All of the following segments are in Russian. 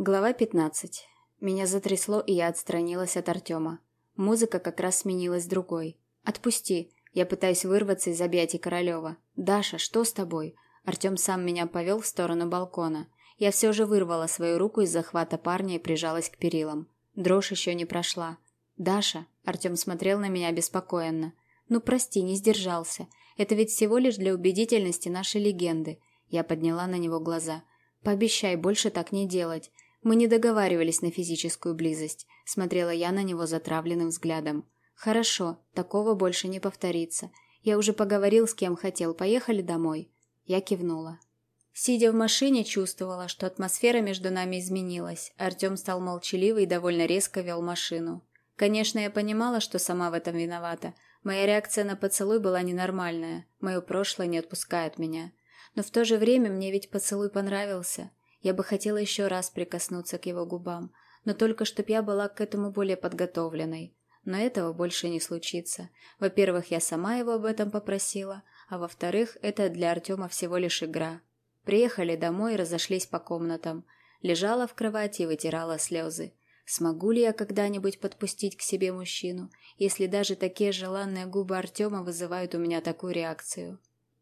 Глава 15. Меня затрясло, и я отстранилась от Артема. Музыка как раз сменилась другой. «Отпусти!» Я пытаюсь вырваться из объятий Королева. «Даша, что с тобой?» Артем сам меня повел в сторону балкона. Я все же вырвала свою руку из захвата парня и прижалась к перилам. Дрожь еще не прошла. «Даша!» Артем смотрел на меня беспокоенно. «Ну прости, не сдержался. Это ведь всего лишь для убедительности нашей легенды». Я подняла на него глаза. «Пообещай больше так не делать. Мы не договаривались на физическую близость», — смотрела я на него затравленным взглядом. «Хорошо, такого больше не повторится. Я уже поговорил с кем хотел. Поехали домой». Я кивнула. Сидя в машине, чувствовала, что атмосфера между нами изменилась. Артем стал молчаливый и довольно резко вел машину. Конечно, я понимала, что сама в этом виновата. Моя реакция на поцелуй была ненормальная. Мое прошлое не отпускает меня. Но в то же время мне ведь поцелуй понравился. Я бы хотела еще раз прикоснуться к его губам, но только чтоб я была к этому более подготовленной. Но этого больше не случится. Во-первых, я сама его об этом попросила, а во-вторых, это для Артема всего лишь игра. Приехали домой и разошлись по комнатам. Лежала в кровати и вытирала слезы. Смогу ли я когда-нибудь подпустить к себе мужчину, если даже такие желанные губы Артема вызывают у меня такую реакцию?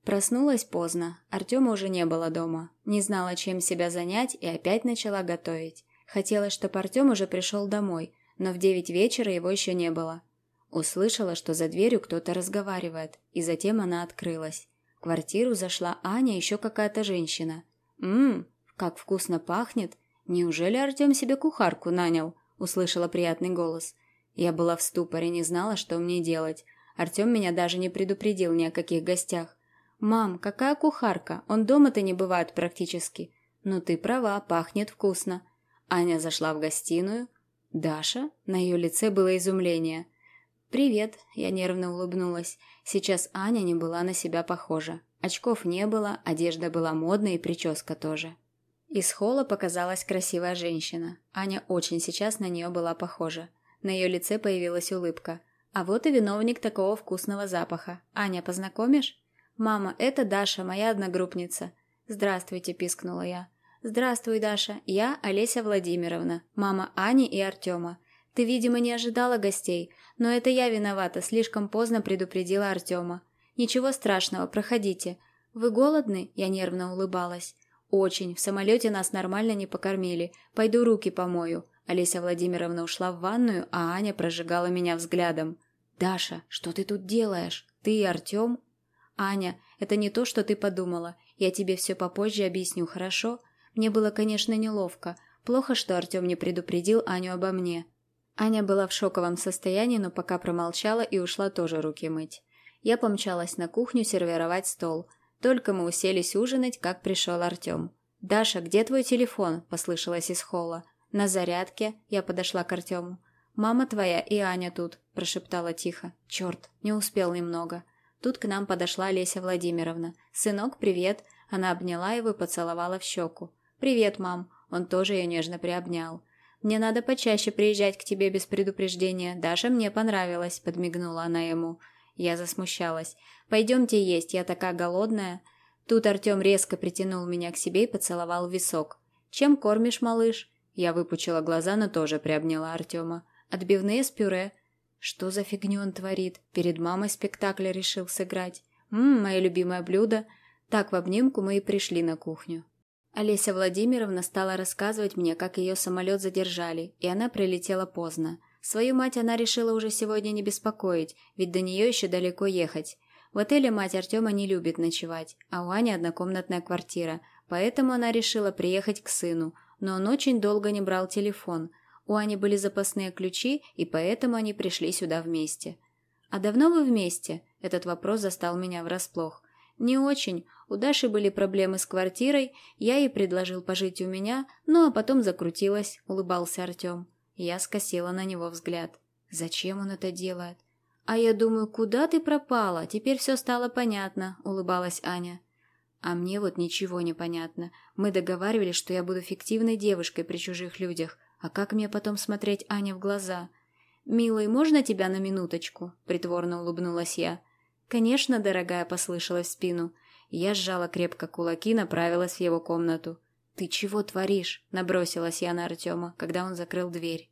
Проснулась поздно, Артема уже не было дома. Не знала, чем себя занять и опять начала готовить. Хотела, чтобы Артем уже пришел домой, но в девять вечера его еще не было. Услышала, что за дверью кто-то разговаривает, и затем она открылась. В квартиру зашла Аня еще какая-то женщина. «Ммм, как вкусно пахнет! Неужели Артем себе кухарку нанял?» – услышала приятный голос. Я была в ступоре, не знала, что мне делать. Артем меня даже не предупредил ни о каких гостях. «Мам, какая кухарка? Он дома-то не бывает практически». «Ну ты права, пахнет вкусно». Аня зашла в гостиную. «Даша?» На ее лице было изумление. «Привет», — я нервно улыбнулась. Сейчас Аня не была на себя похожа. Очков не было, одежда была модная и прическа тоже. Из холла показалась красивая женщина. Аня очень сейчас на нее была похожа. На ее лице появилась улыбка. А вот и виновник такого вкусного запаха. «Аня, познакомишь?» «Мама, это Даша, моя одногруппница». «Здравствуйте», – пискнула я. «Здравствуй, Даша. Я Олеся Владимировна, мама Ани и Артема. Ты, видимо, не ожидала гостей, но это я виновата, слишком поздно предупредила Артема. Ничего страшного, проходите. Вы голодны?» Я нервно улыбалась. «Очень. В самолете нас нормально не покормили. Пойду руки помою». Олеся Владимировна ушла в ванную, а Аня прожигала меня взглядом. «Даша, что ты тут делаешь? Ты и Артем?» «Аня, это не то, что ты подумала. Я тебе все попозже объясню, хорошо? Мне было, конечно, неловко. Плохо, что Артем не предупредил Аню обо мне». Аня была в шоковом состоянии, но пока промолчала и ушла тоже руки мыть. Я помчалась на кухню сервировать стол. Только мы уселись ужинать, как пришел Артем. «Даша, где твой телефон?» – послышалось из холла. «На зарядке», – я подошла к Артему. «Мама твоя и Аня тут», – прошептала тихо. «Черт, не успел немного». Тут к нам подошла Леся Владимировна. «Сынок, привет!» Она обняла его и поцеловала в щеку. «Привет, мам!» Он тоже ее нежно приобнял. «Мне надо почаще приезжать к тебе без предупреждения. Даша мне понравилась», — подмигнула она ему. Я засмущалась. «Пойдемте есть, я такая голодная». Тут Артем резко притянул меня к себе и поцеловал в висок. «Чем кормишь, малыш?» Я выпучила глаза, но тоже приобняла Артема. «Отбивные с пюре». Что за фигню он творит? Перед мамой спектакля решил сыграть. Ммм, мое любимое блюдо. Так в обнимку мы и пришли на кухню. Олеся Владимировна стала рассказывать мне, как ее самолет задержали, и она прилетела поздно. Свою мать она решила уже сегодня не беспокоить, ведь до нее еще далеко ехать. В отеле мать Артема не любит ночевать, а у Ани однокомнатная квартира, поэтому она решила приехать к сыну, но он очень долго не брал телефон – у Ани были запасные ключи, и поэтому они пришли сюда вместе. «А давно вы вместе?» Этот вопрос застал меня врасплох. «Не очень. У Даши были проблемы с квартирой, я ей предложил пожить у меня, ну а потом закрутилась», — улыбался Артем. Я скосила на него взгляд. «Зачем он это делает?» «А я думаю, куда ты пропала? Теперь все стало понятно», — улыбалась Аня. «А мне вот ничего не понятно. Мы договаривались, что я буду фиктивной девушкой при чужих людях, а как мне потом смотреть Ане в глаза? «Милый, можно тебя на минуточку?» – притворно улыбнулась я. «Конечно, дорогая», – послышалась в спину. Я сжала крепко кулаки, направилась в его комнату. «Ты чего творишь?» – набросилась я на Артема, когда он закрыл дверь.